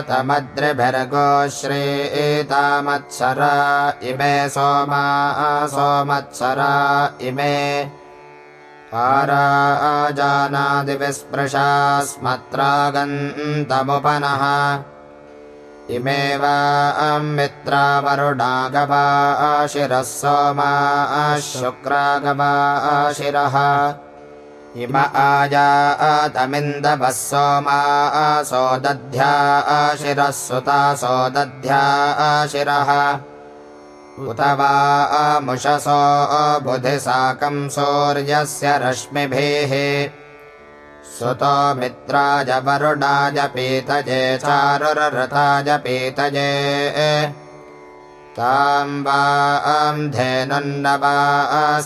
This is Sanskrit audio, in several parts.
सुषमायातमद्रिभिर्गो श्रीतामत्सरा इमे सोमा सोमत्सरा इमे पाराजानादिविस्पृशा स्मत्रागन्तमुपनः इमे वा मित्रावरुणागवा शिरः सोमा शुक्रागवा शिरः। इम आयातमिन्दवः सोमा सोदध्या शिरः सुता सोदध्या शिरः। उत वा मुषसो बुधिसाकं सूर्यस्य रश्मिभिः सुतो मित्राय वरुणाय पीतजे चारुररथाय पीतजे तां वा धेनुन्न वा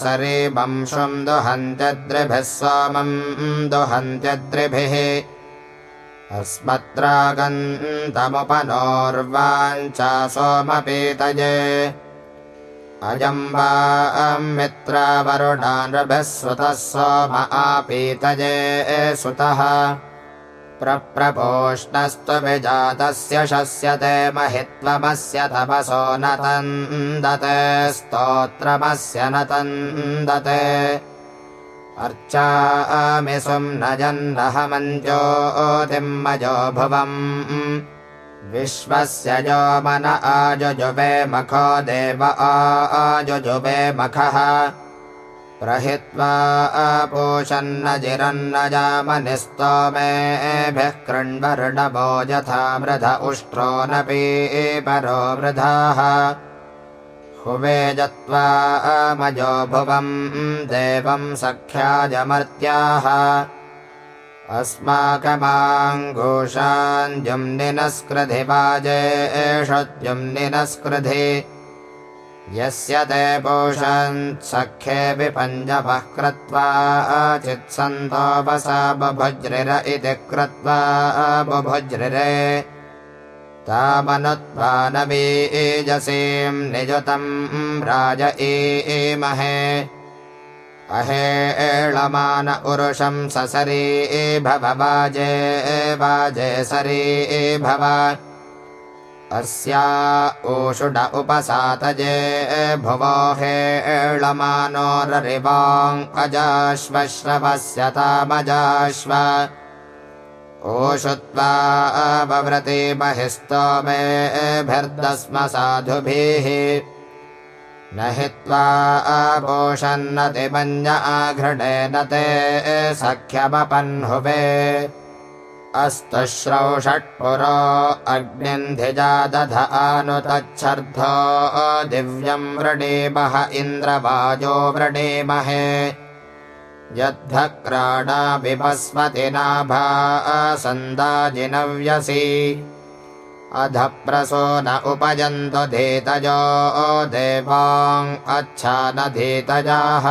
सरीवंशुं दुहन्त्यद्रिभिः। सोमं दुहन्त्यद्रिभिः अस्मत्रागन्तमुपनोर्वाञ्चा सोमपीतये अयं वा मित्रावरुणानृभिः सोम आपीतये सुतः। प्रप्रपोष्णस्तु विजातस्य शस्यते महित्वमस्य तपसो न तन्दते स्तोत्रमस्य न तन्दते। अर्चामिसुं न जन्नहमञ्जोतिम्मजो भुवम् विश्वस्य जो मन आजुजुवे मखो देव आजुजुवे मखः। प्रहित्वा आपोषन्न जिरन्न जामनि स्तोमेभिः कृण्वर्णवो यथा मृध उष्ट्रो न परो वृधाः। हुवे जत्वा अमजो भुवम् देवं सख्याजमर्त्याः अस्माकमाङ्घोषाञ्जुम्निनस्कृधि वाजे एष द्युम्निनस्कृधि यस्य ते पोषन्सख्येऽपि पञ्जपः कृत्वा चित्सन्तोपसा बुभुज्रिर इति कृत्वा बुभुज्रिरे। तामनुत्वा न बीजसीं निजुतं राज ईमहे अहेळमान उरुषं ससरी वाजे सरी भव अस्या ओषुड उपसातजे भुवो हेळमानोररिवाङ् अजाश्वश्रवस्य तामजाश्व। ओषुत्वा अवव्रते बहिस्तोमेभिर्दस्म साधुभिः न हि त्वा आपोषन्नतिमञ्ज आघृणेन ते सख्यमपह्नुवे अस्तु श्रौषट्पुरो अग्निन्धिजा दध आनुतच्छर्धो दिव्यं व्रणेमः इन्द्रवाजो व्रणेमहे। यद्धक्राणाभिभस्मति नाभा सन्दाजिनव्यसि अध प्रसो न उपयन्तु धीतजो देवाङ् अच्छा न धीतजाः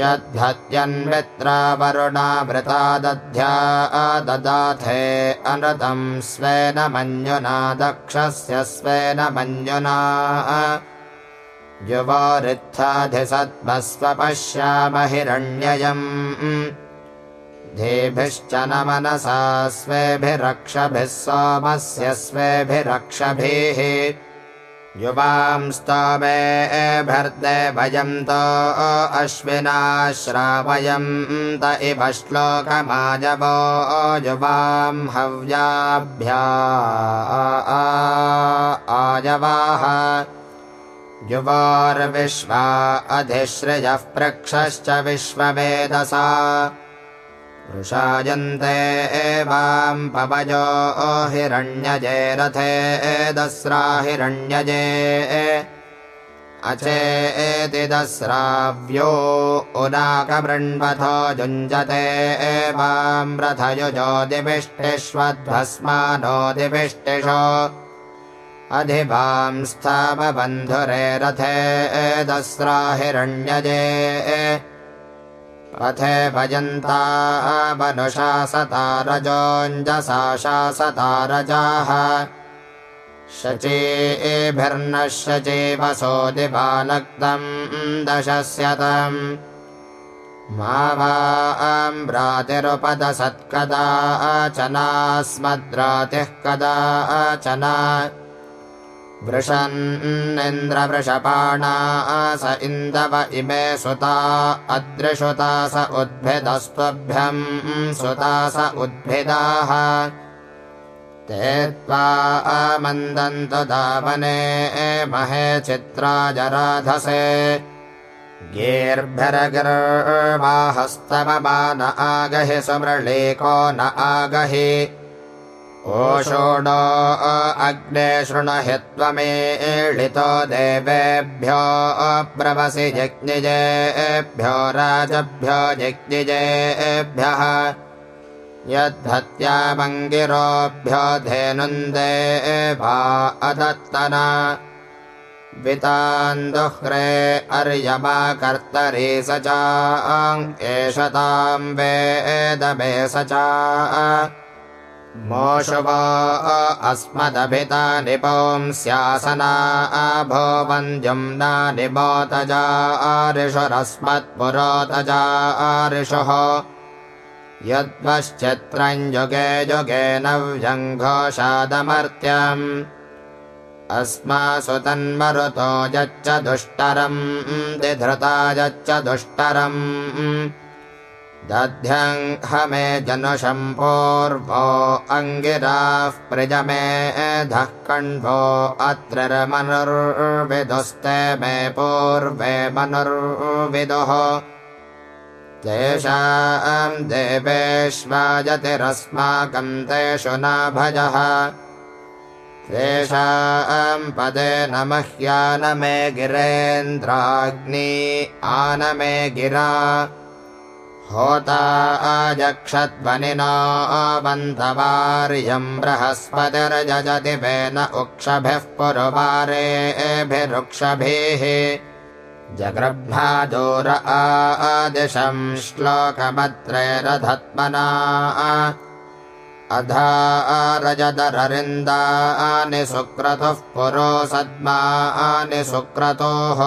यद्धत्यन्मित्रावरुणावृता दध्या ददाथे अनृतं स्वेन मञ्जुना दक्षस्य स्वेन मञ्जुना युवोरित्थाधिसत्मस्वपश्याम हिरण्ययम् धेभिश्च न मनसा स्वेभिरक्षभिः सोमस्य स्वेभिरक्षभिः। युवां स्तोमेभिर्देवयन्तो अश्विना श्रावयन्त इव श्लोकमाजवो युवां हव्याभ्या आजवाः युवार्विश्वा अधिश्रियः पृक्षश्च विश्ववेदसा वृषायन्ते एवां पवयो हिरण्यजे रथे दस्रा हिरण्यजे अचेति दस्राव्यो उदाकमृण्वथो युञ्जते एवां रथयुजो दिविष्टिष्वध्वस्मानो दिविष्टिषो अधिवां स्थापबन्धुरे रथे दस्रा हिरण्यजे पथे भजन्ता वनुषा सतारजोऽञ्जसा शासतारजाः शचीभिर्नः शचीवसो दिवानक्तम् दशस्यतम्। मा वाम्रातिरुपदसत्कदाचनास्मद्रातिः कदाचना वृषन्निन्द्रवृषपाणा स इन्दव इमे सुता अदृशुता स उद्भिदस्त्वभ्यम् सुता स उद्भिदाः। ते त्वा मन्दन्तु दावने महे चित्राजराधसे। गेर्भरगर्वाहस्तवमा न आगहि सुमृळीको न आगहि ओषोणो अग्ने शृणहि त्वमेळितो देवेभ्यो अब्रवसि जज्ञिजेभ्यो राजभ्यो जज्ञिजेभ्यः यद्धत्यामङ्गिरोभ्यो धेनुन्दे वा अदत्तना। वितान्दुह्रे अर्यमा कर्तरि स एष ताम् वेदमे स च मोषुव अस्मदभिता निपुंस्यासना अभोवन्द्युम्नानि मोतजारिषुरस्मत्पुरोतजारिषुः यद्वश्चित्रम् युगे युगे नव्यङ्घोषादमर्त्यम् अस्मासु तन्मरुतो यच्च दुष्टरम् दिधृता यच्च दुष्टरम् दध्यङ्हमे जनुषम् पूर्वो अङ्गिराः प्रजमेधः कण्ठो अत्रमनुर्विदुस्ते मे पूर्वे मनुर्विदुः। तेषाम् देवेष्वाजतिरस्माकम् तेषु नाभजः। तेषाम् पदे न मह्यानमे गिरेन्द्राग्नी आनमे गिरा होता आजक्षध्वनिना बन्धवार्यम् बृहस्पतिर्जजति वेन उक्षभिः पुरुवारेभिरुक्षभिः। जगृह्णादूर आदिशम् श्लोकमत्रैरधत्मना अधा रजदररिन्दानि सुक्रतुः पुरो सद्मानि सुक्रतोः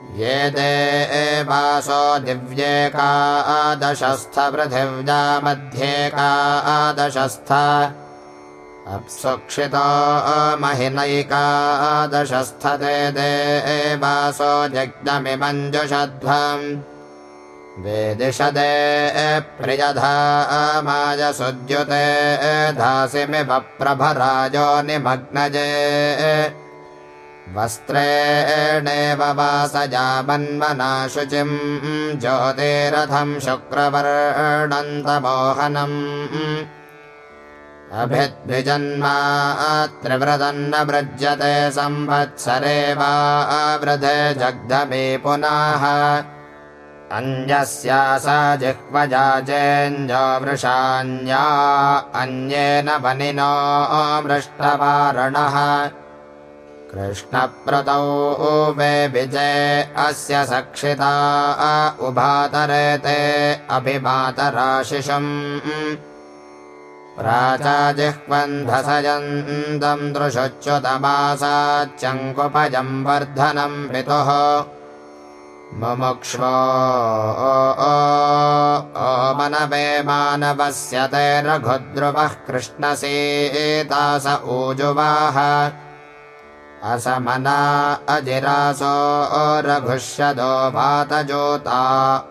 ये देवासो दिव्येकादशस्थपृथिव्या मध्येकादशस्थ अप्सुक्षितो महिनैकादशस्थते देवासो जज्ञमिमञ्जुषध्वम् वेदिषदे प्रियधामायसुद्युते धासिमिव प्रभराजो निमग्नजे वस्त्रेणेव वासजा मन्मना शुचिम् ज्योतिरथम् शुक्रवर्णन्तमोहनम्। अभिद्विजन्मा त्रिव्रतन्न वृज्यते संवत्सरे वा वृधे जग्धमे पुनः। अन्यस्या सा जिह्वजा चेञ्जो वृषान्या अन्येन वनिनो मृष्टवारणः कृष्णप्रतौ वे विजय अस्य सक्षिता उभातरे ते अभिमातराशिषम्। प्राचा जिह्वन्धसयन्तम् दृशुच्युतमासाच्यङ्कुपजम् वर्धनम् पितुः। मुमुक्ष्वो मनवे मानवस्य ते रघुद्रुवः कृष्णसीतास ऊजुवाह असमना अजिरासो रघुष्यदो भातजोता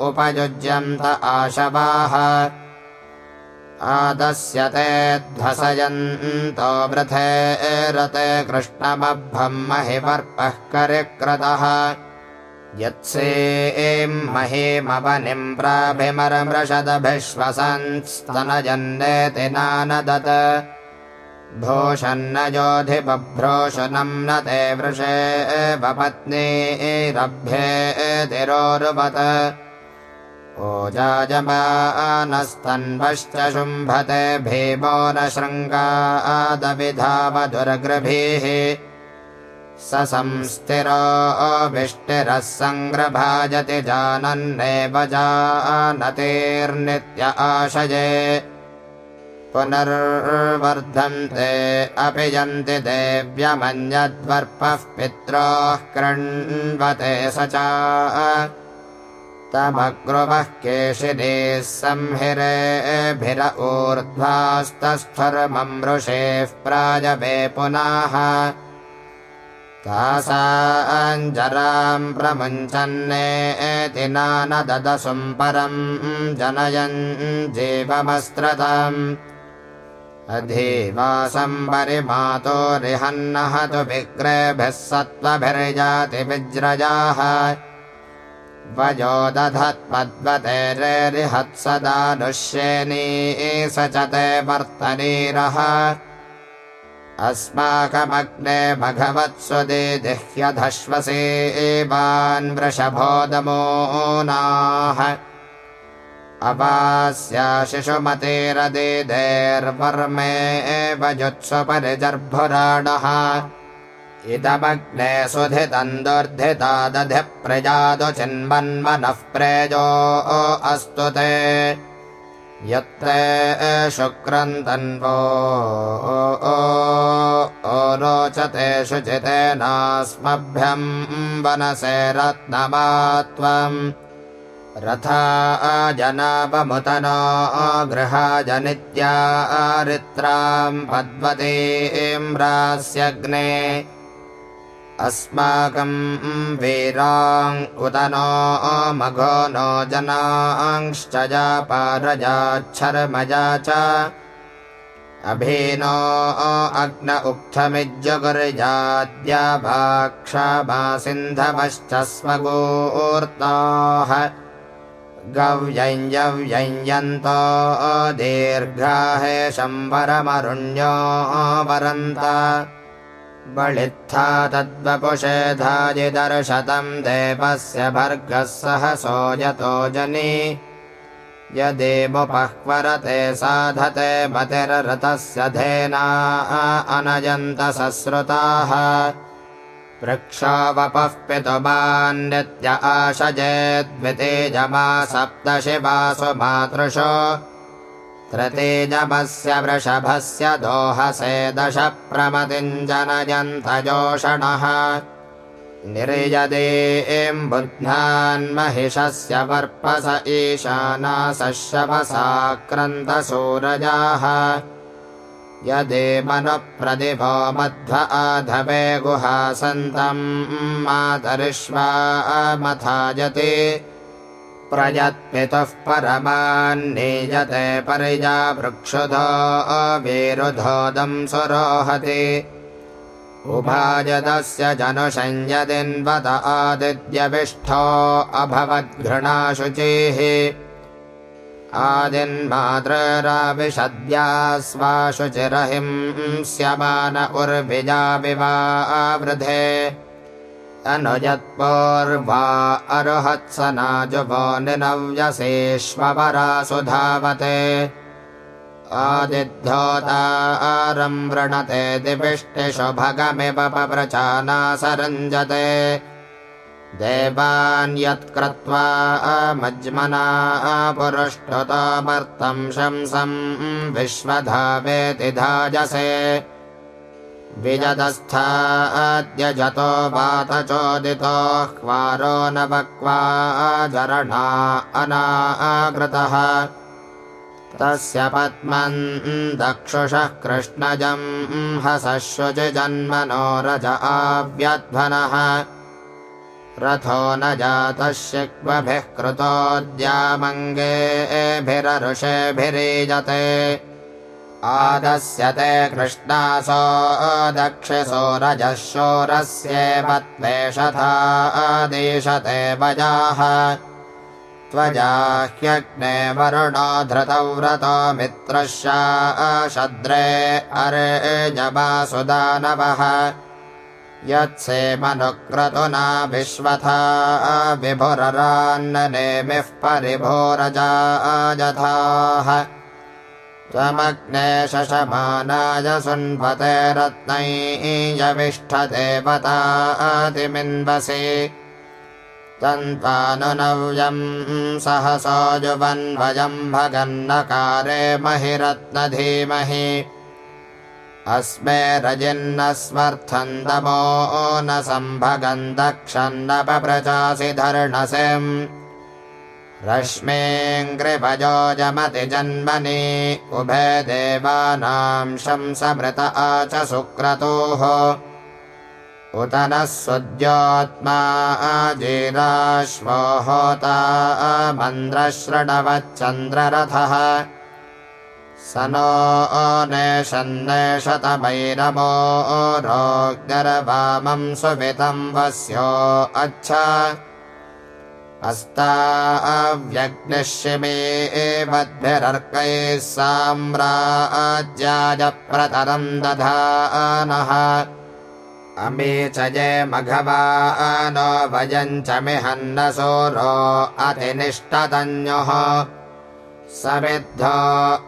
उपयुज्यन्त आशवाः। आदस्यते ध्वसयन्तो वृथे रते कृष्णमभ्रम् महिवर्पः करिक्रतः। यत्सेम् महीमवनिम् प्राभिमरमृषदभिश्वसंस्तनजन्नेति नानदत् भूषन्नयोधिबभ्रोषनम् न ते वृषे वपत्नीरभ्येतिरोरुवत् ओजाजमानस्तन्वश्च शुम्भते भीमो न शृङ्गादविधावदुर्गृभिः। स संस्थिरोऽभिष्टिरः सङ्ग्रभाजति जानन्नेव जानतेर्नित्य आशये पुनर्वर्धन्ते अपि यन्ति देव्यमन्यद्वर्पः पित्रोः कृण्वते स च। तमग्रुवः केशिनीः संहिरेभिर ऊर्ध्वास्तस्थर्ममृषेः प्राजवे पुनाः। तासाञ्जराम् प्रमुञ्चन्नेति नानददसुम् परम् जनयन् जीवमस्त्रताम् रिहन्नः तु विग्रेभिः सत्त्वभिर्जातिविज्रजाः वजो दधत्पद्मतेरिहत्सदानुष्येनी स च ते वर्तनीरः। अस्माकमग्ने भगवत्सु दिह्यधश्वसे एवान् अपास्या शिशुमतेरदिदेर्वर्मे एव जुत्स्वपरिजर्भुराणः इदमग्ने सुधितम् दुर्धिता दधि प्रजातु चिन्वन्मनः प्रेजो अस्तु ते। यत्र शुक्रन्तन्वो रोचते शुचितेनास्मभ्यम् वनसे रत्नमा त्वम् रथा जनापमुतना गृहाजनित्यारित्राम् पद्मतीम्रास्यग्ने अस्माकम् वीराङ् उत नो मघो नो जनांश्च जापारजाच्छर्मजा च। अभीनो अग्न उक्थमिज्जगुर्जाद्या भाक्षामा सिन्धवश्च स्वगोर्ताः गव्यञ्जव्यञ्जन्तो दीर्घाहे शम्बरमरुण्यो वरन्त। बलित्था तद्वपुषे धाजिदर्शतम् देवस्य भर्गः सहसो यतो जनि। यदेमुपह्वरते साधते मतिररथस्य धेना अनजन्त सश्रुताः वृक्षावपः पितुमान्नित्य आशजेद्वितेजमा सप्तशिवासु मातृशो त्रितेजमस्य वृषभस्य दोहसे दश प्रमतिञ्जनयन्तजोषणः निर्यदेम्बुध्नान्महिषस्य वर्पस ईशानासशवसाक्रन्तसूरजाः यदेमनुप्रदिभो मध्व आधवे गुहासन्तम् मातरिष्वामथाजते प्रयत्पितुः परमान्नीयते परिजा वृक्षुधो अविरुधोदम् सुरोहति। उभाजदस्य जनुषञ्जदिन्वत आदित्यविष्ठो अभवद्घृणाशुचिः आदिन्मातृराविशद्या स्वाशुचिरहिं स्यमान उर्विजाविवावृधे। अनुजत्पूर्वा अरुहत्सनाजुभो निनव्यसेष्वपरासु धावते आदिद्धोतारम् वृणते दिविष्टिषु भगमिव देवान्यत्क्रत्वा मज्मना पुरुष्टुतामर्थम् शंसम् विश्वधावेति धाजसे। ह्वारो न वक्वा जरणा अनाकृतः तस्य पद्मम् दक्षुषः कृष्णजम् हसश्रुचिजन्मनो रज आव्यध्वनः रथो न जातः शिक्वभिः कृतोद्यामङ्गेभिरऋषेभिरीजते। आदस्यते कृष्णासो दक्षिसो रजः शोरस्येव त्वेषथा आदिशते वजाः। त्वजाह्यग्ने वरुणो धृतौ व्रतो मित्रशा शद्रे अरे जवासुदानवः यत्सेमनुक्रतुना विश्वथा विभुररान्ननेमिः परिभोरजाजथाः। त्वमग्ने शशमानाय सुन्वते रत्नैयविष्ठदेवतातिमिन्वसि। तन्त्वानुनव्यम् सहसो जुवन्वयम् भगन्नकारे महिरत्नधीमहि अस्मे रजिन्नस्मर्थन्दमो न सम्भगन् दक्षन्नपप्रचासि धर्णसिम् रश्मीङ्कृपजोजमति जन्मनि उभे देवानां शंसमृत च सुक्रतोः। उत नः सुद्योत्मा अजीराश्वो होता मन्द्रशृणवच्चन्द्ररथः स नो नेशन्नेशतमैरमो रोग्निर्वामं सुवितं वस्यो अच्छ। अस्ता अव्यग्निशिमे एवद्भिरर्कैः साम्राज्याय प्रतरं दधानः। अमी च ये मघवा नो भजं च मिहन्नसोरो अतिनिष्ठतन्युः समिद्धो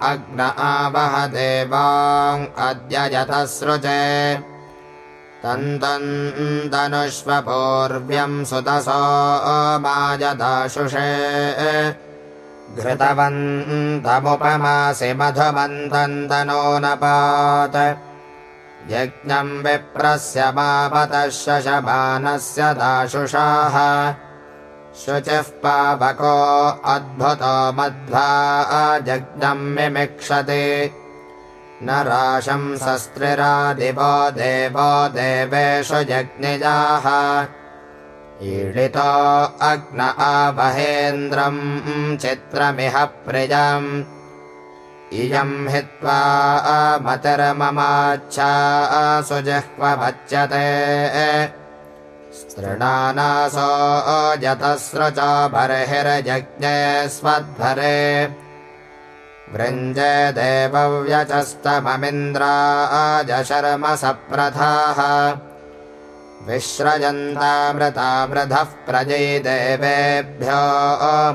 अग्न आवह देवाङ् अद्य यतसृजे तन्तनुष्वपूर्व्यं सुतसो मायदाशुषे घृतवन्तमुपमासि मधुमन्तनो न पात यज्ञम् विप्रस्य मापतः शशमानस्य दाशुषाः शुचिः पावको अद्भुतो मध्वा जज्ञम् मिमिक्षति। न राशंसस्त्रिरादिवो देवो देवेषु जग्निजाः ईडितो अग्न आवहेन्द्रम् चित्रमिह प्रियम्। इयम् हित्वा मतिर्ममाच्छा सुजिह्वभच्यते स्तृणानासो जतस्रचा बर्हिर्जज्ञे स्वध्वरे वृञ्जे देवव्यचस्तममिन्द्राजशर्म सप्रथाः विश्रजन्तामृतामृधः प्रजै देवेभ्यो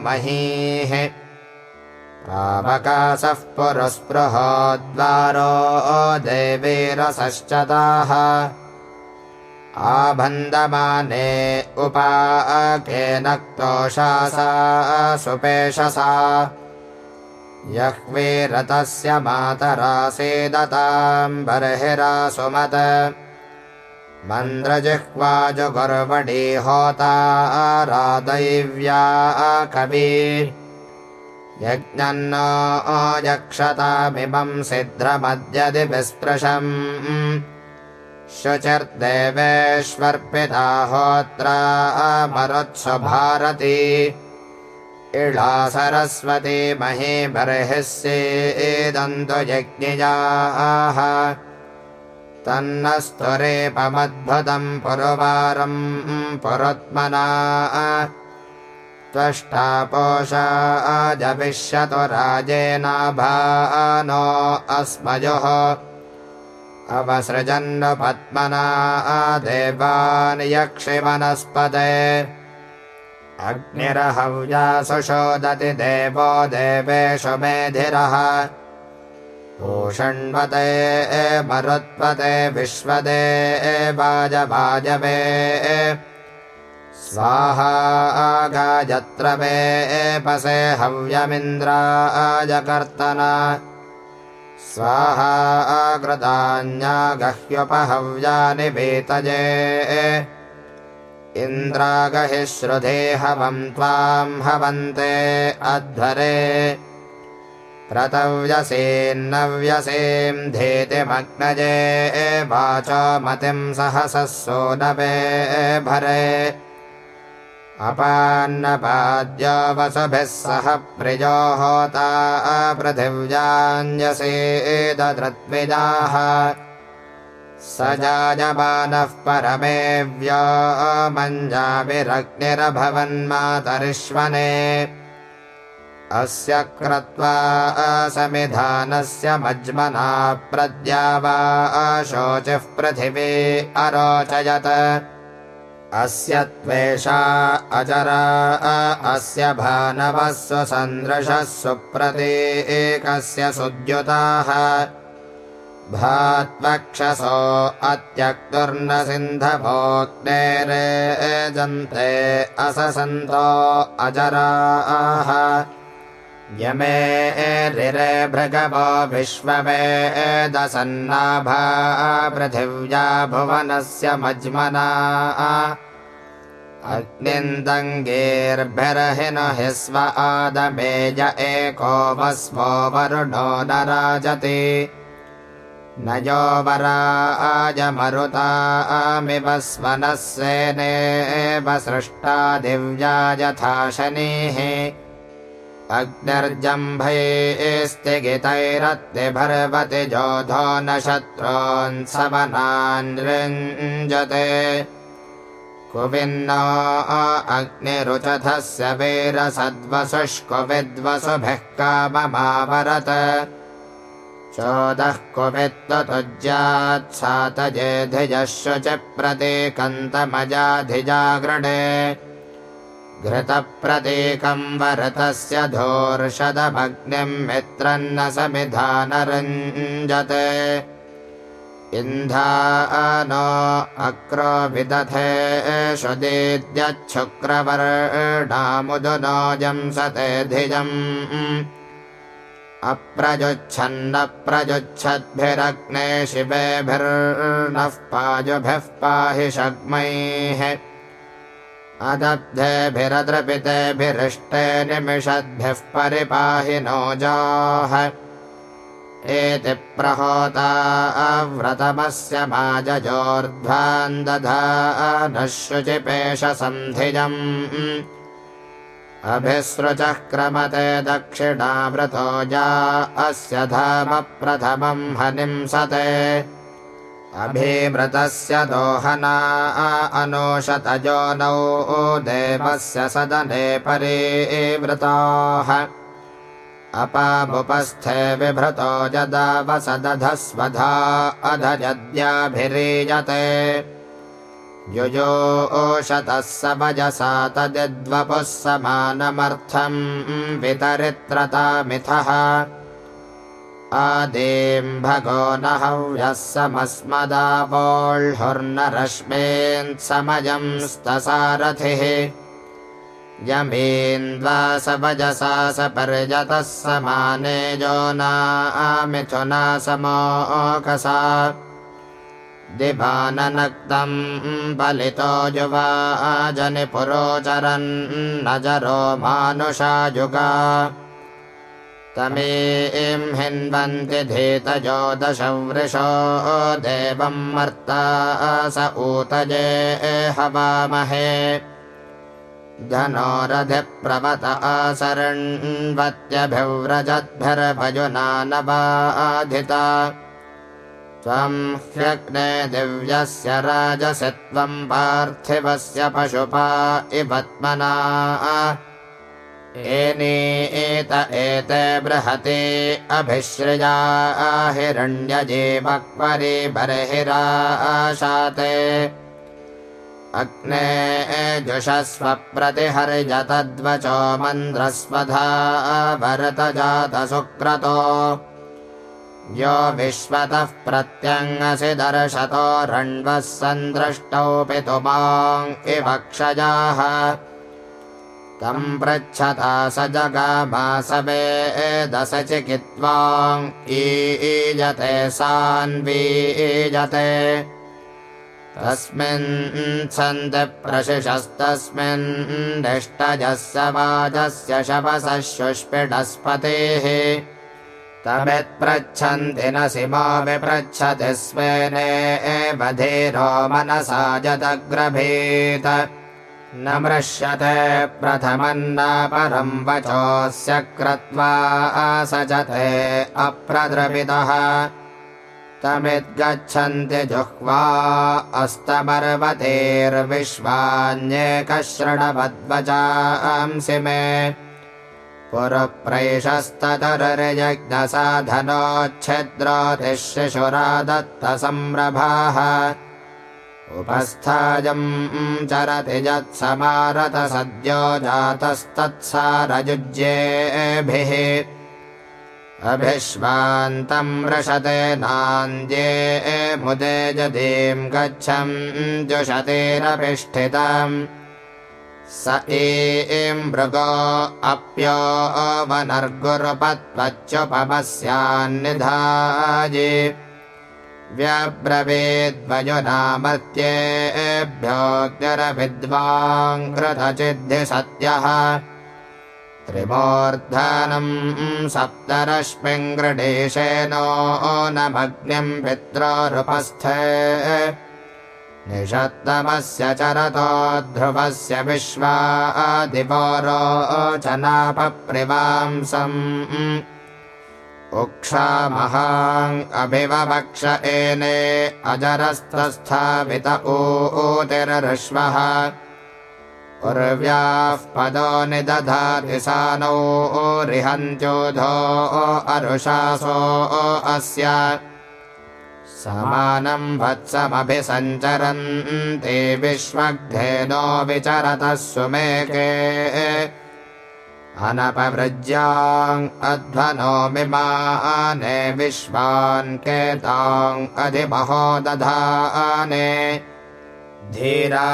महीः पावकासः पुरस्पृहोद्वारो देवीरसश्च ताः आबन्दमाने उपाकेनक्तोषासा सुपेशसा। यह्वीरतस्य मातरासीदताम् बर्हिरासुमत मन्द्रजिह्वाजुगुर्वडी होता रादैव्या कवि यज्ञन्नो यक्षतामिमम् सिद्ध्रमद्यदि विस्पृशम् शुचिर्देवेष्वर्पिता होत्रा मरुत्सु भारती इळा सरस्वती मही बर्हिस्येदन्तु यज्ञिजाः। तन्नस्तुरेपमद्भुतम् पुरुवारम् पुरुत्मना। त्वष्टा पोषा जविष्यतु राजेनाभानो अस्मयोः अवसृजन्न पद्मना देवान् यक्षिवनस्पते अग्निरहव्या सुशोदति देवो देवेषु मेधिरः। पूषण्वते मरुत्वते विश्वदे वाजवाजवे। स्वाहा गायत्र वेपसे हव्यमिन्द्राजकर्तना स्वाहा आकृतान्यागह्युपहव्यानि वेतजे इन्द्रागहि श्रुधे हवम् त्वाम् हवन्ते अध्वरे। क्रतव्यसेन्नव्यसेम् धेतिमग्नजे वाचो मतिम् सहसः सोनवे भरे अपान्नपाद्य वसुभिः सह प्रियो होता पृथिव्याञ्जसेदधृत्विजाः स जायमानः परमेव्यो मञ्जाभिरग्निरभवन्मातरिष्वने। अस्य क्रत्वा असमिधानस्य मज्मना प्रद्या वा अशोचिः पृथिवी अरोचयत् अस्य त्वेषा अजरा अस्य भानवः स्वसन्दृशः सुप्रतीकस्य सुद्युताः। भात्वक्षसो अत्यक्तुर्न सिन्धभोक्तेरेजन्ते अससन्तो अजराः। यमे रिरे भृगवो विश्ववेदसन्नाभा पृथिव्या भुवनस्य मज्मना अग्निन्दङ्गेर्भिर्हि स्व आदमेज एको वस्वो वरुणो न राजति। न यो वराजमरुतामिव स्वनः सृष्टा दिव्या यथा शनिः। अग्निर्जम्भैस्तिगितैरत्तिभर्वति जोधो न शत्रोन्सवनान्ृञ्जते कुविन्नो अग्निरुचथस्य वीरसद्वसुष्कुविद्वसुभिः काममावरत। चोदः कुवित्ततुज्यात्सातजेधिजः प्रतीकन्तमजाधिजागृणे घृतप्रतीकम् वरतस्य धोर्षदमग्निम् मित्रन्न समिधानरञ्जते इन्धा नो अक्रो विदथे शुक्र धिजम् अप्रजुच्छन्नप्रजुच्छद्भिरग्ने शिवेभिर्नः पाजुभिः पाहि शग्मैः। अदब्धेभिरद्रपितेभिरिष्टे निमिषद्भिः परिपाहि नोजाः एति प्रहोता व्रतमस्य माजजोर्ध्वान्दधा नः शुचिपेशसन्धिजम् अभिसृचः क्रमते दक्षिणावृतो जा अस्य धाम प्रथमम् हनिंसते। अभिमृतस्य दोहना अनोषतजो नौ देवस्य सदने परिवृताः अपामुपस्थे विभृतो जदावसदधस्वधा अधजद्याभिरीयते। युजो ओषतः स वजसा तदिद्वपुः समानमर्थम् वितरित्रतामिथः। आदेम् भगो न हव्यः समस्मदावोह्हुर्नरश्मेन्समयंस्तसारथिः यमीन्द्वा स वजसा स पर्यतः समाने जो नामिथुना समोकसा दिभाननक्तम् बलितो युवाजनिपुरोचरन्नजरो मानुषायुगा तमीं हिन्वन्ति धीतजो दशवृषो देवम् मर्ता स ऊतजे हवामहे धनोरधिप्रवत आसरण्वत्यभिव्रजद्भिर्भजुना न बाधिता त्वम् ह्यग्ने दिव्यस्य राजसि त्वम् पार्थिवस्य पशुपा इवत्मना। एनी एत बृहते अभिश्रया हिरण्यजीवक्वरि बर्हिराशाते अग्ने जुषस्व प्रतिहर्जतद्वचो मन्द्रस्वधा भरतजातसुक्रतो यो विश्वतः प्रत्यङ्गसि दर्शतो रण्वः सन्दृष्टौ पितुमाम् इवक्षजाः तम् पृच्छता स जगामासवे दश चिकित्वाम् ईजते सान्वीजते तस्मिन् सन्ति प्रशिषस्तस्मिन् दिष्टजस्य वाजस्य शपसः शुष्पिडस्पतेः। तमित्पृच्छन्ति न सिमा विपृच्छति स्वेने एवधीरो मनसा जदग्रभीत। न मृष्यते प्रथमन्न परम् वचोऽस्य क्रत्वा असजते अप्रद्रविदः तमिद्गच्छन्ति जुह्वा अस्तमर्वतेर्विश्वान्येकशृणवद्वचांसि मे। शिशुरादत्तसंरभाः उपस्थायम् चरति यत्समारत सद्यो जातस्तत्सारयुज्येभिः अभिश्वान्तम् रषते नान्द्ये मुदे जदीम् गच्छम् जुषतेरभिष्ठितम् स एम् मृगो अप्यो व्यब्रवीद्वयुनामर्त्येभ्योऽग्निरविद्वाङ्कृतचिद्धि सत्यः त्रिमूर्धनम् सप्तरश्मिङ्गृडेशेनो नमग्निम् पित्रोरुपस्थे। निषत्तमस्य चरतो ध्रुवस्य विश्वादिपोरोचनापप्रिवांसम् उक्षामहाङ्गभिववक्ष एने अजरस्तस्थापित ऊतिरश्वः उर्व्याः पदो निदधाति सानो रिहन्त्योधो अरुषासो अस्य। समानम् वत्समभिसञ्चरन्ति विश्वग्धेनो विचरतः सुमेके। अनपवृज्याम् अध्वनो मिमाने विश्वान् केताम् अधिमहो दधाने धीरा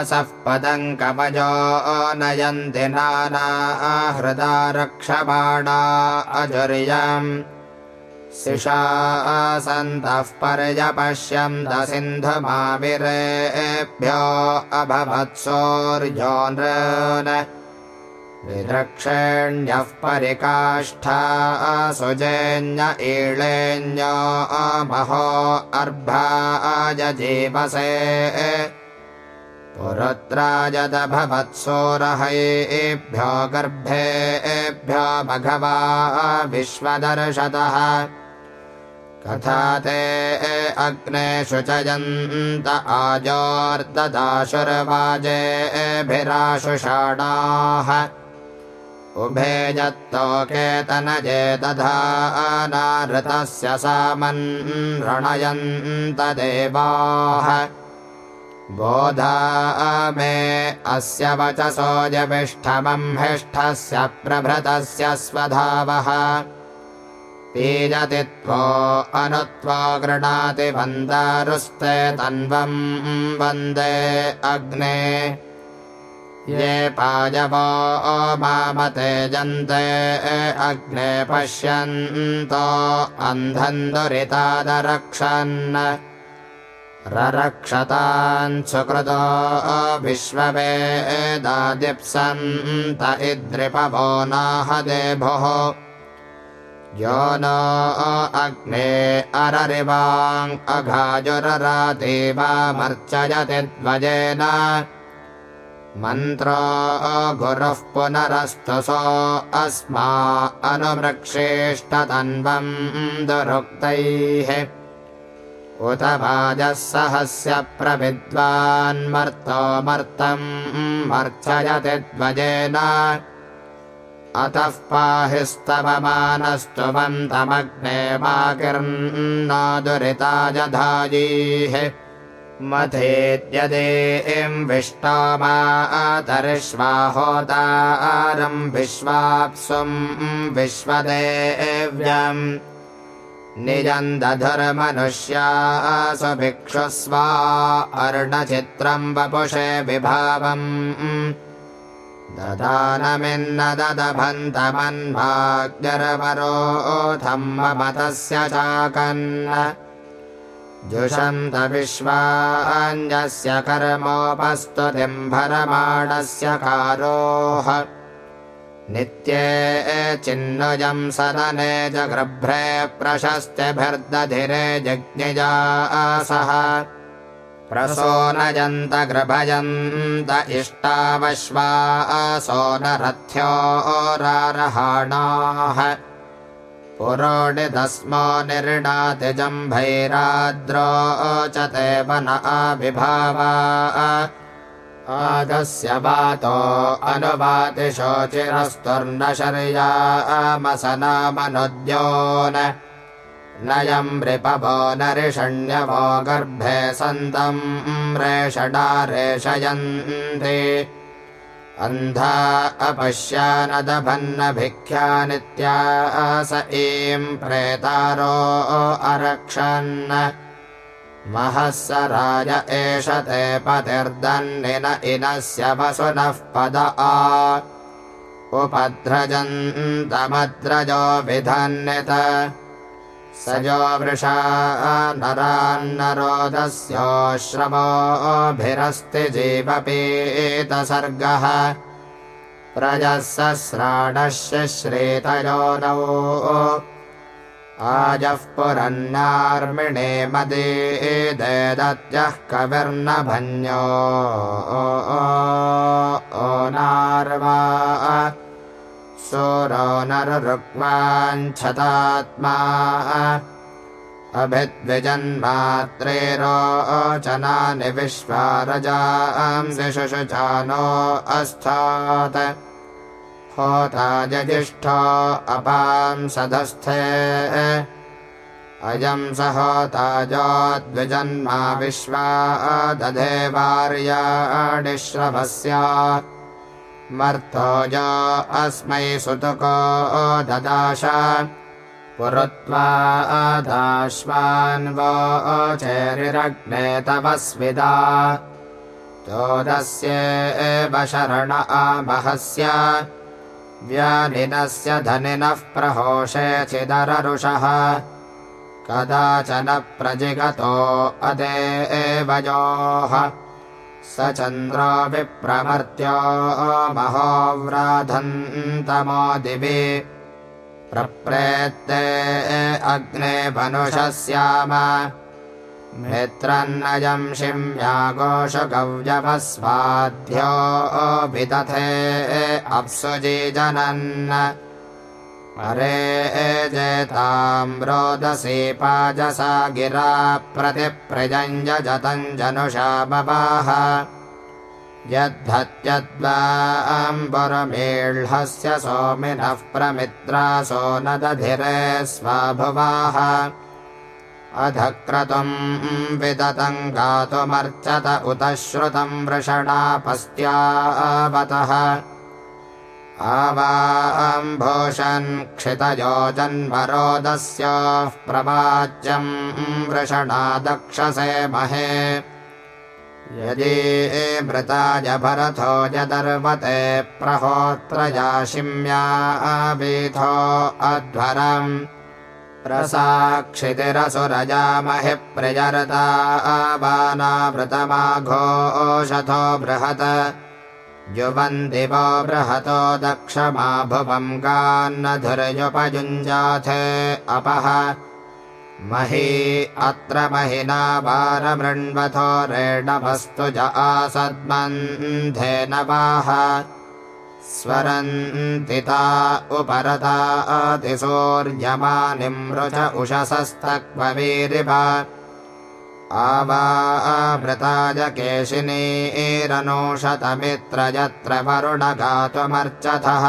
असः पदम् कवजो नयन्ति नाना हृदा रक्षमाणा अजुर्यम्। सिषा सन्तः पर्यपश्यन्त सिन्धुमाविरेभ्यो अभवत्सोर्यो नृन् विद्रक्षेण्यः परिकाष्ठा सुजेन्य ईळेन्य महो अर्भाजजीवसे पुरुत्राजदभवत्सोरहैभ्यो गर्भेभ्यो भगवा विश्वदर्शतः। कथा ते अग्ने शुचयन्त आजोर्ददाशुर्वाजेभिराशुषाणाः उभे यत्तोकेतनजे दधानाऋतस्य सामन् रणयन्त देवाः। बोधा मे अस्य वचसोऽजविष्ठमम् हिष्ठस्य प्रभृतस्य स्वधावः। पीजति त्वो अनुत्वा गृणाति वन्दारुस्ते तन्वम् वन्दे अग्ने ये पायवो मामते जन्ते अग्ने पश्यन्तो अन्धन् दुरितादरक्षन् ररक्षतान् सुकृतो विश्ववेदादिप्सन्त इद्रिपवो नाहदेभुः। यो न अग्ने अररिवाङ् अघाजुररादेवामर्चयति ध्वजेन मन्त्रो गुरुः पुनरस्तुसो अस्मा अनुमृक्षेष्टतन्वम् दुरुक्तैः। उत वाजः सहस्य मर्चयति ध्वजेन। अतः पाहि स्तवमानस्तुवन्तमग्ने मा किर्न मथेद्यदेम् विष्टामातरिष्वाहोतारम् विश्वाप्सुम् विश्वदेव्यम् निजन्दधुर्मनुष्यासु भिक्षुस्वा अर्णचित्रम् वपुषे विभावम् ददानमिन्न ददभन्तमन्भाग्यरवरोथम् ममतस्य चाकन् जुषन्त विश्वाञ्जस्य कर्मोपस्तुतिम् भरमाणस्य कारोः। नित्ये चिन्नुजम् सदने जगृभ्रे प्रशस्त्यभिर्दधिरे जज्ञिजासः प्रसोनयन्त गृभयन्त इष्टावश्वासो न रथ्योरारहाणाः पुरोडिदस्मो निर्णाति जम्भैराद्रोचते वन आविभावा आगस्य वातो अनुवाति शोचिरस्तुर्न शर्यामसनामनुद्योन नयम् रिपवो नरिषण्यवो गर्भे सन्तम् रेषडा रेषयन्ति अन्धा अपश्यानदभन्नभिख्यानित्यास ईम् प्रेतारो अरक्षन्। महः स राज एष ते पतिर्दन्निन इनस्य वसुनः पद आ। उपद्रजन्तमद्रजो विधन्यत स जो वृषा नरान्नरोदस्योश्रमोभिरस्ति जीवपीतसर्गः प्रजः सस्राडस्य श्रेतयोनौ आजः पुरन्नार्मिणे मदे दत्यः कविर्नभन्यो। नार्वा सोरो नरुक्वाञ्छतात्मा अभिद्विजन्मात्रे रोचनानि विश्वारजांसि शुशुचानो अस्तात् होता जजिष्ठो अपांसधस्थे अयम् स होता जोद्विजन्मा विश्वा दधे वार्याणिश्रवस्या मर्तो य अस्मै सुतुको ददाश। पुरुत्वा अधाश्वान्वोचेरिरग्ने तव स्विदा चोदस्य एव शरण आमहस्य। व्यानिनस्य धनिनः प्रहोषे चिदररुषः। कदाचन प्रजिगतो अदे एव योः स चन्द्रो विप्रमर्त्यो महोव्राधन्तमो दिवि। प्रप्रेत्ते अग्ने वनुषस्याम मित्रन्नयम् शिम्यागोषगव्यवस्वाध्योऽभिदथे अप्सुजीजनन् अरे एजेताम् रोदसी पाजसा गिरा प्रतिप्रजञ्जतम् जनुषा बवाह यद्धत्यद्वाम्बरमेह्स्य सोमिनः प्रमित्रासो दधिरे स्वाभुवाः। अधक्रतुम् विदतम् गातुमर्चत उत श्रुतम् वृषणापस्त्यावतः आवाम्भूषन् क्षितयो जन्मरोदस्याः प्रवाच्यम् वृषणा दक्षसे महे। यदि मृताय भरथो यदर्वते प्रहोत्रयाशिम्यावीथो अध्वरम् प्रसाक्षितिरसुरजामहि प्रियरता आवानावृतमाघोषथो बृहत् युवन्दिवो बृहतो दक्षमा भुवम् गान्नधुर्युपयुञ्जाथे अपः। मही अत्र महिना वारमृण्वथो रेणवस्तु ज आसद्मन्धे नवाः स्वरन्तिता उपरता अतिसूर्यमानिमृच उषसस्तक्ववीरिव आवामृताय केशिनीरनोषतमित्र यत्र वरुणगातुमर्चथः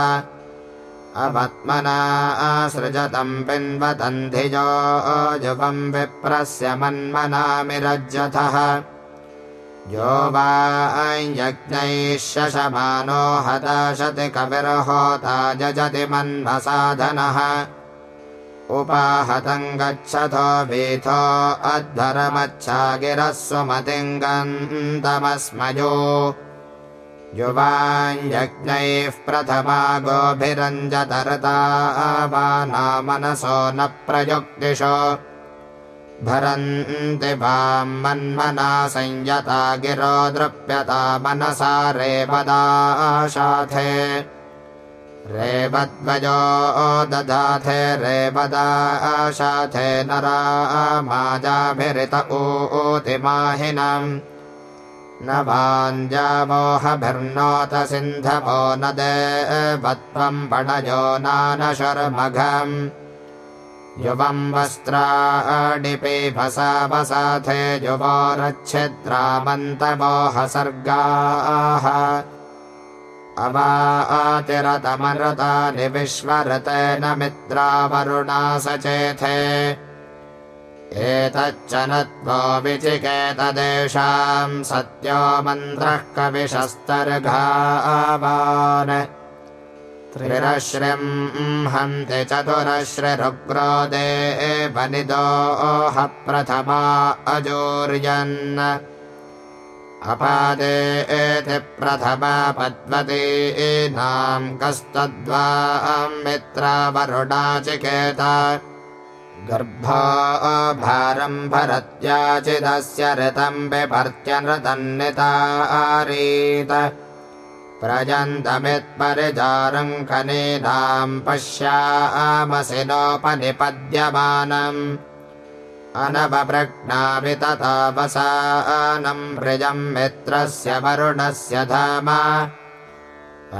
अवत्मना आसृजतम् पिन्वतन्धिजो युवम् विप्रस्य मन्मनामिरज्यथः यो वा यज्ञैः शशमानो हताशति कविर्होता जजति मन्मसाधनः उपाहतम् गच्छथो वीथो अध्वरमच्छा गिरः सुमतिम् गन्तमस्मयो युवाञ्जज्ञैः प्रथमा गोभिरञ्जतरता मनसो न प्रयुक्तिषो। भरन्ति वाम् मन्मना संयता गिरो द्रप्यता मनसा रेवदाशाथे रेवद्वयो दधाथे रेवदाशाथे नरा माजाभिरित ऊतिमाहिनम्। न वाञ्जामोहभिर्नोत सिन्धवो न देवत्वम् पणयो नानशर्मघम्। युवम् वस्त्राणि पीभसा वसाथे युवोरच्छिद्रामन्तमोहसर्गाः अवातिरतमरतानि विश्वरतेन मित्रावरुणा सचेथे एतच्च नत्वो विचिकेतदेषाम् सत्यो मन्त्रः कविशस्तर्घावान्। त्रिरश्रिम् हन्ति चतुरश्रिरुग्रो देवनिदोह प्रथमा अजूर्यन् अपादे एति प्रथमा पद्मतीनाम् कस्तद्वाम् मित्रावरुणाचिकेत। गर्भा भारम् भरत्याचिदस्य ऋतम् बिभर्त्यनृतन्नितारीत प्रजन्तमित्परिजारम् खनीनाम् पश्यामसि नोपनिपद्यमानम् अनवप्रज्ञापि ततावसानम् वृजम् मित्रस्य वरुणस्य धाम।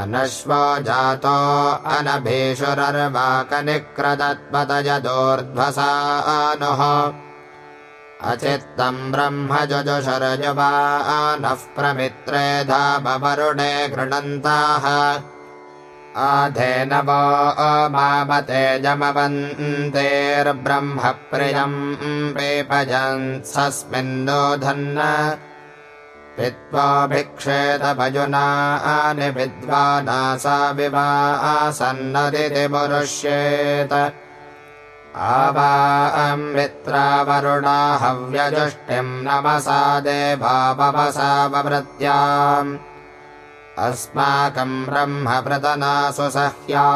अनश्वो जातो अनभीषुरर्वाकनिक्रदत्पतयदोर्ध्वसानुः अचित्तम् ब्रह्म जुजुषरजुवा नः प्रमित्रे धाम वरुणे गृणन्ताः आधेनवो मामतेजमवन्तेर्ब्रह्म प्रियम् पेपजन् सस्मिन्नोधन्न पित्वाभिक्षेतभजुनानि विद्वानासा विवासन्नदिति मुरुष्येत। आवाम् मित्रावरुणा हव्यजुष्टिम् नमसा देवापवसा ववृत्याम् अस्माकम् ब्रह्मप्रतनासु सह्या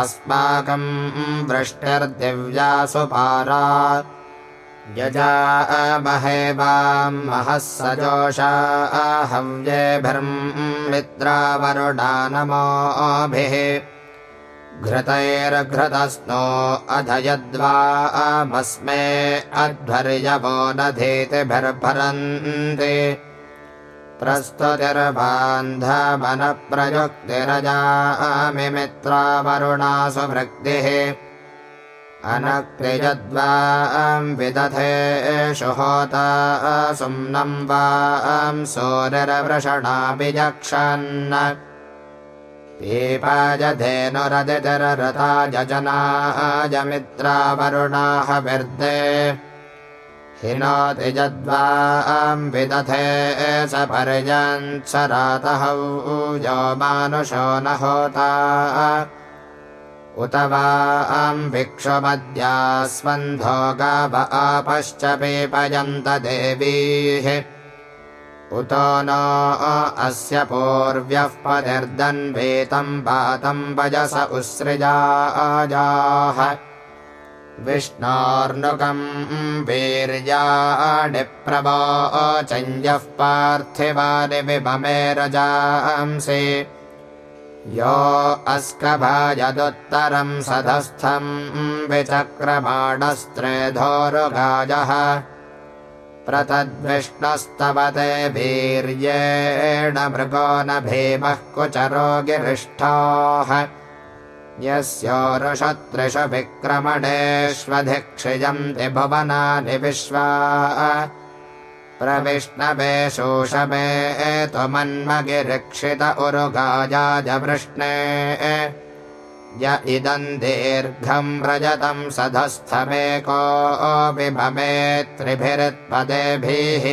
अस्माकम् वृष्टिर्दिव्यासु पारा। यजामहे वाम् महः सजोषा हव्येभिर्मित्रावरुणा नमोभिः घृतैर्घृतस्नो अध यद्वामस्मे अध्वर्यवो दधीतिभिर्भरन्ति प्रस्तुतिर्बान्धवनप्रयुक्तिरजामि मित्रावरुणासु भृक्तिः अनक्तिजद्वाम् विदधेषु होता सुम्नम् वाम् सूरिरवृषणाभिजक्षन् पीपाजधेनुरदितिररथाजनाजमित्रावरुणाः विर्दे हिनोति जद्वाम् विदधे स पर्यन्स रातहौ मानुषो न होता उत वाम् भिक्षुमद्यास्वन्धो गाव आपश्च पीपयन्त देवीः। उतो नो अस्य पूर्व्यः पतिर्दन्वीतम् पातम् वजस उत्सृजाजाः विष्णोर्नुकम् वीर्याणि प्रवोचञ्जः पार्थिवानि विभमे रजांसि। यो अस्कभयदुत्तरम् सधस्थम् विचक्रमाणस्त्रेधोरुगाजः प्रतद्विष्णस्तवते वीर्येण मृगो न भीमः कुचरो गिरिष्ठाः यस्योरुषत्रिषु विक्रमणेष्वधिक्षिजन्ति भुवनानि विश्वा प्रविष्णवे शोषमे त्वमन्मगिरिक्षित उरुगाजाजवृष्णे य इदम् दीर्घम् रजतम् सधस्थमेको विभमे त्रिभिरुत्पदेभिः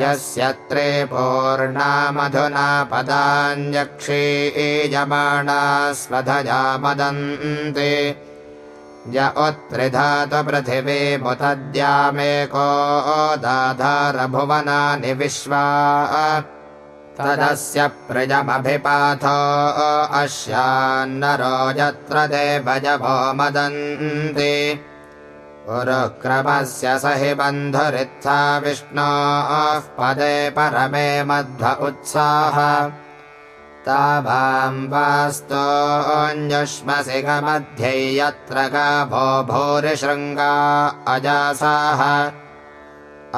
यस्य त्रिपूर्णामधुना पदाञ्जक्षीयमाणा स्वधजा मदन्ति। य उत्त्रिधातु पृथिवीमुतद्यामेको दाधारभुवनानि विश्वा तदस्य प्रजमभिपाथो अश्यान्नरो यत्र देवजभो मदन्ति उरुक्रमस्य स हि बन्धुरित्था विष्णोः पदे परमे मध्व उत्साह। तावाम् वास्तोऽन्युष्मसि गमध्ये यत्र गाभो भूरिशृङ्गा अजासाः।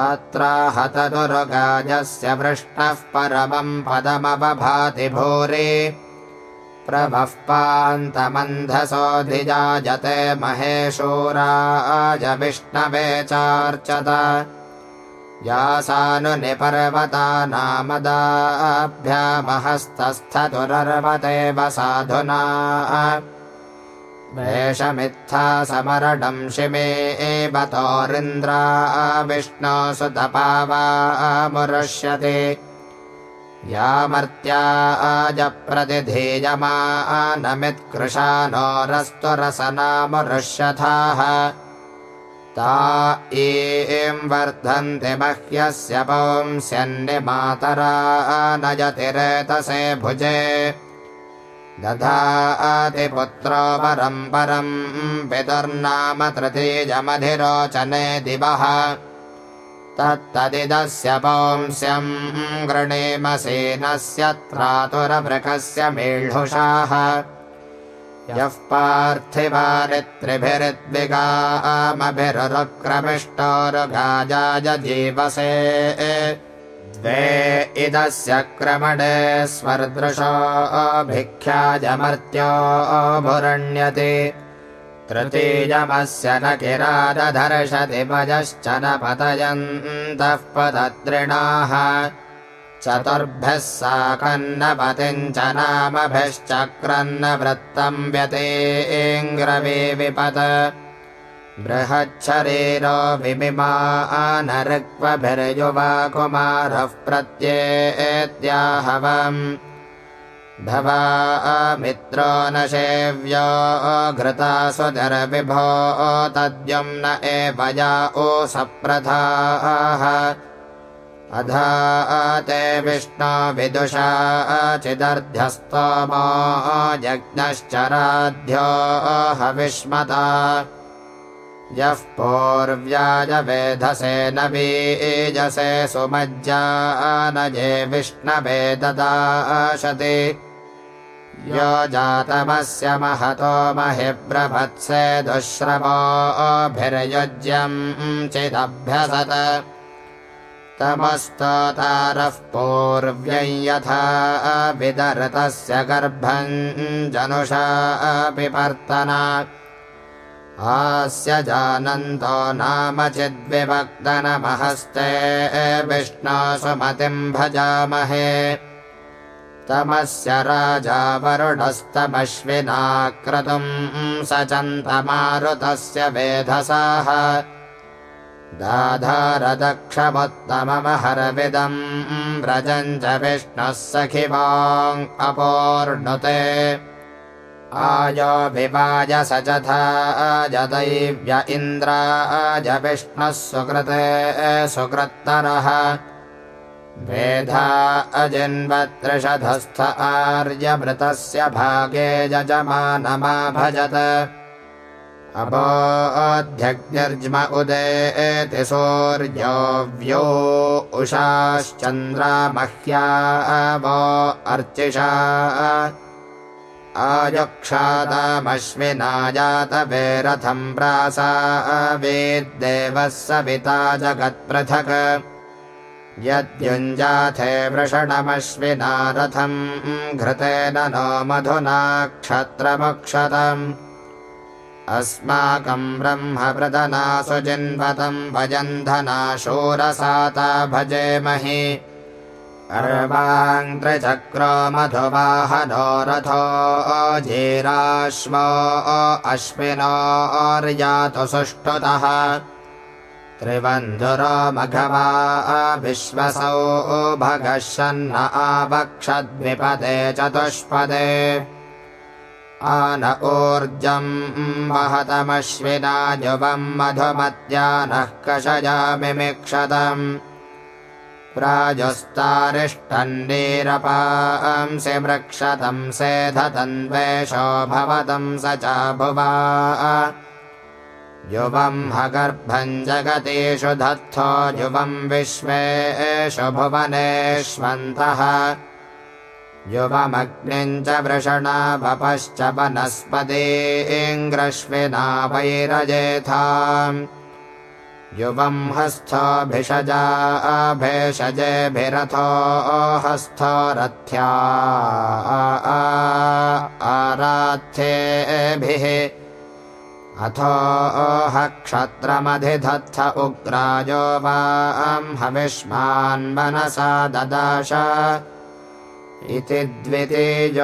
अत्र हतदुर्गाजस्य पृष्णः परमम् पदमवभाति भूरि प्रभः पान्तमन्धसोऽधिजाजते महेशूराज विष्णवे चार्चत। यासानुनिपर्वता नामदाभ्यामहस्तस्थतुरर्वतेव साधुना। वेषमित्था समरणम् शिमे एवतोरिन्द्रा विष्णो सुतपावामुरुष्यते यामर्त्या आजप्रतिधेयमानमित्कृशानोरस्तुरसनामुरुष्यथाः ता एम् वर्धन्ति मह्यस्य पुंस्यन्निमातरा नजतिरेतसे भुजे। दधातिपुत्रो परम् परम् पितुर्नाम तृतीयमधिरोचने दिवः तत्तदिदस्य पौंस्यम् गृणीमसेनस्य त्रातुरभृकस्य मेढुषाः। यः पार्थिवारित्रिभिरिद्विगामभिरुक्रमिष्टोरुगाजाय जीवसे। द्वे इदस्य क्रमणे स्वर्दृशोभिख्याजमर्त्योऽभुरण्यते तृतीयमस्य न किरादधर्षति भजश्च न पतयन्तः पदतृणाः चतुर्भ्यः साकन्नपतिम् च नामभिश्चक्रन्न वृत्तम् व्यतेऽङ्ग्रवे विपद बृहच्छरीरो विमिमानऋक्वभिर्युवा कुमारः प्रत्येत्याहवम् भवा न सेव्यो घृता सुधरविभो तद्यम् न एवया ओ सप्रथाः। अधा ते विष्णो यज्ञश्चराध्यो हविष्मता। यः पूर्व्याय वेधसे न बीजसे सुमज्जानजे विष्णवे ददाशति यो जातमस्य महतो महिब्रभत्से दुःश्रवोभिर्युज्यम् चिदभ्यसत। तमस्तोतारः पूर्व्यै यथा विदर्तस्य गर्भम् जनुषा पिपर्तना आस्य जानन्तो नाम चिद्विभक्तनमहस्ते विष्णो सुमतिम् भजामहे तमस्य राजा वरुणस्तमश्विना क्रतुम् स चन्तमारुतस्य वेधसाः। दाधारदक्षमुत्तममहरविदम् व्रजम् च विष्णुः सखिवाङ् अपोर्णुते। आयोभिवाय स जदैव्य इन्द्राज विष्णुः सुकृते सुकृत्तरः वेधा अजिन्वत्रिषधस्थ आर्यमृतस्य भागे यजमानमाभजत। अपोऽध्यग्निर्ज्म उदेति सूर्योऽव्यो उषाश्चन्द्रा मह्या वो अर्चिषा। आयक्षातामश्विना जातवेरथम् प्रासा वेद्देवः सविता जगत्पृथक् यद्युञ्जाथे वृषणमश्विना रथम् नो मधुना क्षत्रमक्षतम् अस्माकम् ब्रह्मप्रदनासु जिन्वतम् भजन्धना शूरसाता भजेमहि अर्वाङ्त्रिचक्रो मधुवाहनो रथो अजीराश्वो अश्विनोर्यातु सुष्ठुतः त्रिबन्धुरो मघवा विश्वसौ भगशन्न आवक्षद्विपदे चतुष्पदे। आन ऊर्जम् महतमश्विना युवम् मधुमत्यानः कषयामिमिक्षतम् प्राजस्तारिष्ठन्नीरपांसि वृक्षतम् सेधतन्वेषो भवतम् स च भुवा युवम् हगर्भम् जगतीषु धत्थो युवम् विश्वेषु भुवनेष्वन्तः। युवमग्निम् च वृषणा वपश्च वनस्पतीङ्ग्रश्विना वैरजेथाम् युवम् हस्थोभिषजा भेषजेभिरथो हस्थो रथ्या आराध्येभिः अथो क्षत्रमधिधत्थ उग्राजो वाम् हविष्मान्मनसा ददाश इति द्वितीयोऽध्यायः